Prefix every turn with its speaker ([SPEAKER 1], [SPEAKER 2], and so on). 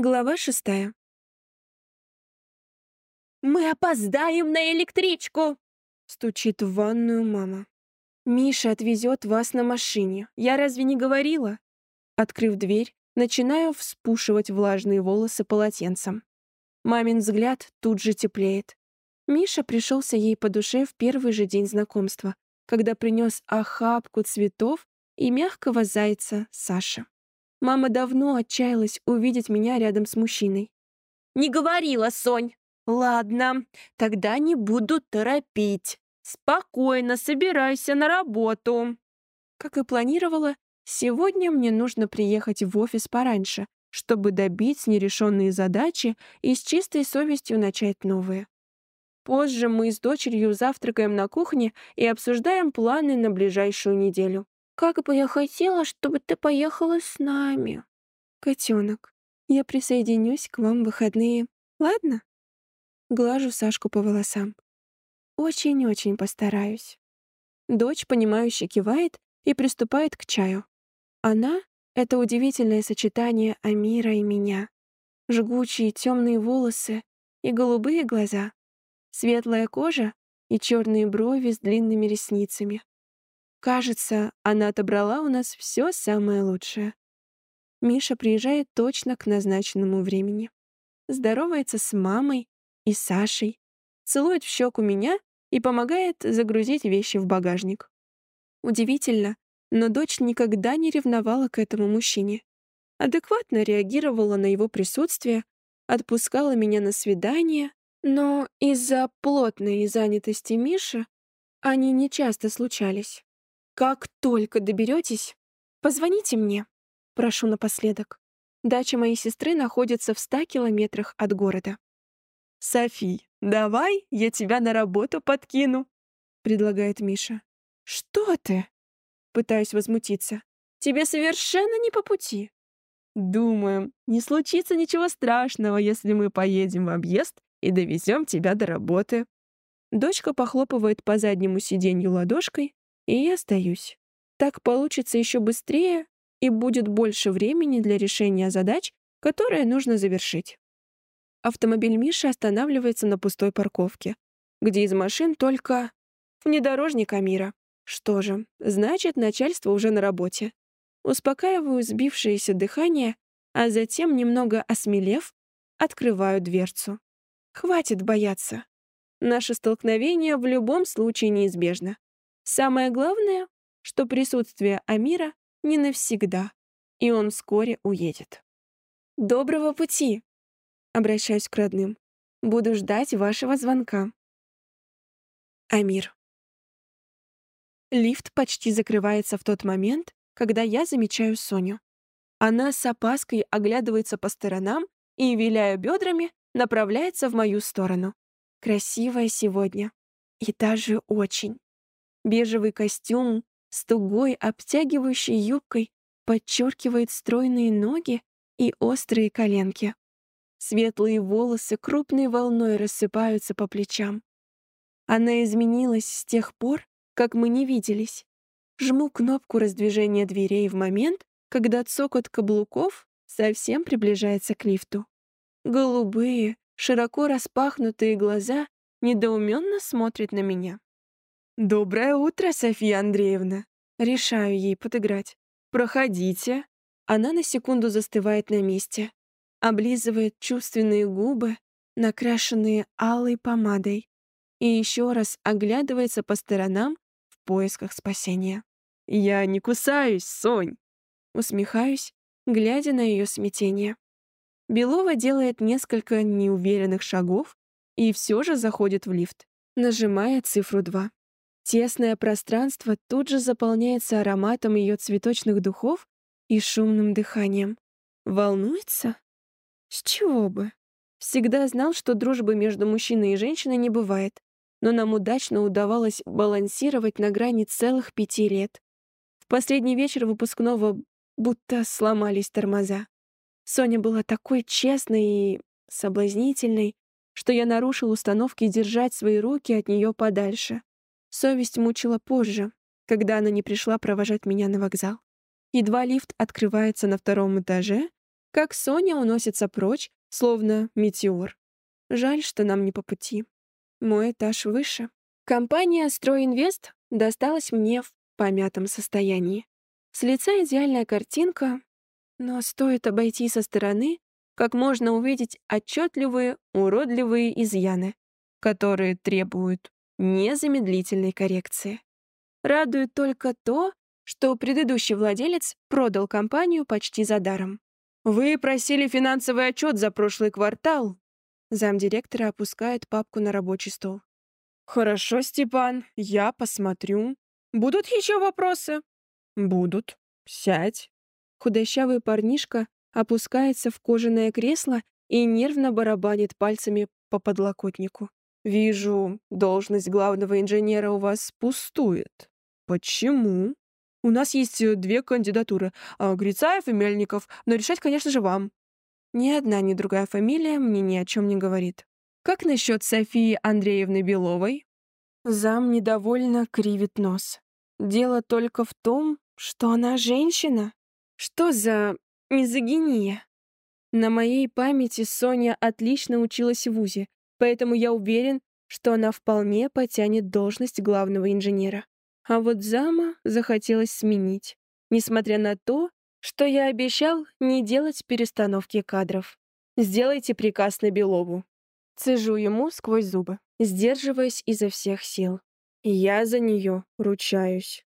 [SPEAKER 1] Глава шестая.
[SPEAKER 2] «Мы опоздаем на электричку!»
[SPEAKER 1] — стучит в ванную мама. «Миша отвезет вас на машине. Я разве не говорила?» Открыв дверь, начинаю вспушивать влажные волосы полотенцем. Мамин взгляд тут же теплеет. Миша пришелся ей по душе в первый же день знакомства, когда принес охапку цветов и мягкого зайца Саша. Мама давно отчаялась увидеть меня рядом с мужчиной.
[SPEAKER 2] «Не говорила, Сонь!» «Ладно, тогда не буду торопить. Спокойно собирайся на работу».
[SPEAKER 1] Как и планировала, сегодня мне нужно приехать в офис пораньше, чтобы добить нерешенные задачи и с чистой совестью начать новые. Позже мы с дочерью завтракаем на кухне и обсуждаем планы на ближайшую неделю. Как бы я хотела, чтобы ты поехала с нами. Котенок, я присоединюсь к вам в выходные. Ладно? Глажу Сашку по волосам. Очень-очень постараюсь. Дочь, понимающе кивает и приступает к чаю. Она — это удивительное сочетание Амира и меня. Жгучие темные волосы и голубые глаза, светлая кожа и черные брови с длинными ресницами. Кажется, она отобрала у нас все самое лучшее. Миша приезжает точно к назначенному времени. Здоровается с мамой и Сашей, целует в щеку меня и помогает загрузить вещи в багажник. Удивительно, но дочь никогда не ревновала к этому мужчине. Адекватно реагировала на его присутствие, отпускала меня на свидание, но из-за плотной занятости Миши они нечасто случались. Как только доберетесь, позвоните мне, прошу напоследок. Дача моей сестры находится в ста километрах от города.
[SPEAKER 2] «Софи, давай я тебя на работу подкину», — предлагает Миша.
[SPEAKER 1] «Что ты?» — пытаюсь возмутиться. «Тебе совершенно не по пути».
[SPEAKER 2] «Думаю, не случится ничего страшного, если мы поедем в объезд и довезем тебя до работы».
[SPEAKER 1] Дочка похлопывает по заднему сиденью ладошкой, и я остаюсь. Так получится еще быстрее и будет больше времени для решения задач, которые нужно завершить. Автомобиль Миши останавливается на пустой парковке, где из машин только внедорожник Амира. Что же, значит, начальство уже на работе. Успокаиваю сбившееся дыхание, а затем, немного осмелев, открываю дверцу. Хватит бояться. Наше столкновение в любом случае неизбежно. Самое главное, что присутствие Амира не навсегда, и он вскоре уедет. «Доброго пути!» Обращаюсь к родным. «Буду ждать вашего звонка». Амир. Лифт почти закрывается в тот момент, когда я замечаю Соню. Она с опаской оглядывается по сторонам и, виляя бедрами, направляется в мою сторону. Красивая сегодня. И даже очень. Бежевый костюм с тугой обтягивающей юбкой подчеркивает стройные ноги и острые коленки. Светлые волосы крупной волной рассыпаются по плечам. Она изменилась с тех пор, как мы не виделись. Жму кнопку раздвижения дверей в момент, когда цокот каблуков совсем приближается к лифту. Голубые, широко распахнутые глаза недоуменно смотрят на меня.
[SPEAKER 2] «Доброе утро, Софья Андреевна!»
[SPEAKER 1] Решаю ей подыграть. «Проходите». Она на секунду застывает на месте, облизывает чувственные губы, накрашенные алой помадой, и еще раз оглядывается по сторонам в поисках спасения.
[SPEAKER 2] «Я не кусаюсь, Сонь!»
[SPEAKER 1] Усмехаюсь, глядя на ее смятение. Белова делает несколько неуверенных шагов и все же заходит в лифт, нажимая цифру 2. Тесное пространство тут же заполняется ароматом ее цветочных духов и шумным дыханием. Волнуется? С чего бы? Всегда знал, что дружбы между мужчиной и женщиной не бывает, но нам удачно удавалось балансировать на грани целых пяти лет. В последний вечер выпускного будто сломались тормоза. Соня была такой честной и соблазнительной, что я нарушил установки держать свои руки от нее подальше. Совесть мучила позже, когда она не пришла провожать меня на вокзал. Едва лифт открывается на втором этаже, как Соня уносится прочь, словно метеор. Жаль, что нам не по пути. Мой этаж выше. Компания «Стройинвест» досталась мне в помятом состоянии. С лица идеальная картинка, но стоит обойти со стороны, как можно увидеть отчетливые, уродливые изъяны, которые требуют незамедлительной коррекции. Радует только то, что предыдущий владелец продал компанию почти за даром. «Вы просили финансовый отчет за прошлый квартал». Замдиректора опускает папку на рабочий стол. «Хорошо, Степан, я посмотрю. Будут еще вопросы?» «Будут. Сядь». Худощавый парнишка опускается в кожаное кресло и нервно барабанит пальцами по подлокотнику. «Вижу, должность главного инженера у вас пустует. Почему?» «У нас есть э, две кандидатуры а, — Грицаев и Мельников, но решать, конечно же, вам». Ни одна, ни другая фамилия мне ни о чем не говорит. Как насчет Софии Андреевны Беловой? Зам недовольно кривит нос. Дело только в том, что она женщина. Что за мизогиния? На моей памяти Соня отлично училась в ВУЗе, поэтому я уверен, что она вполне потянет должность главного инженера. А вот зама захотелось сменить, несмотря на то, что я обещал не делать перестановки кадров. Сделайте приказ на Белову. Цежу ему сквозь зубы, сдерживаясь изо всех сил. Я за нее ручаюсь.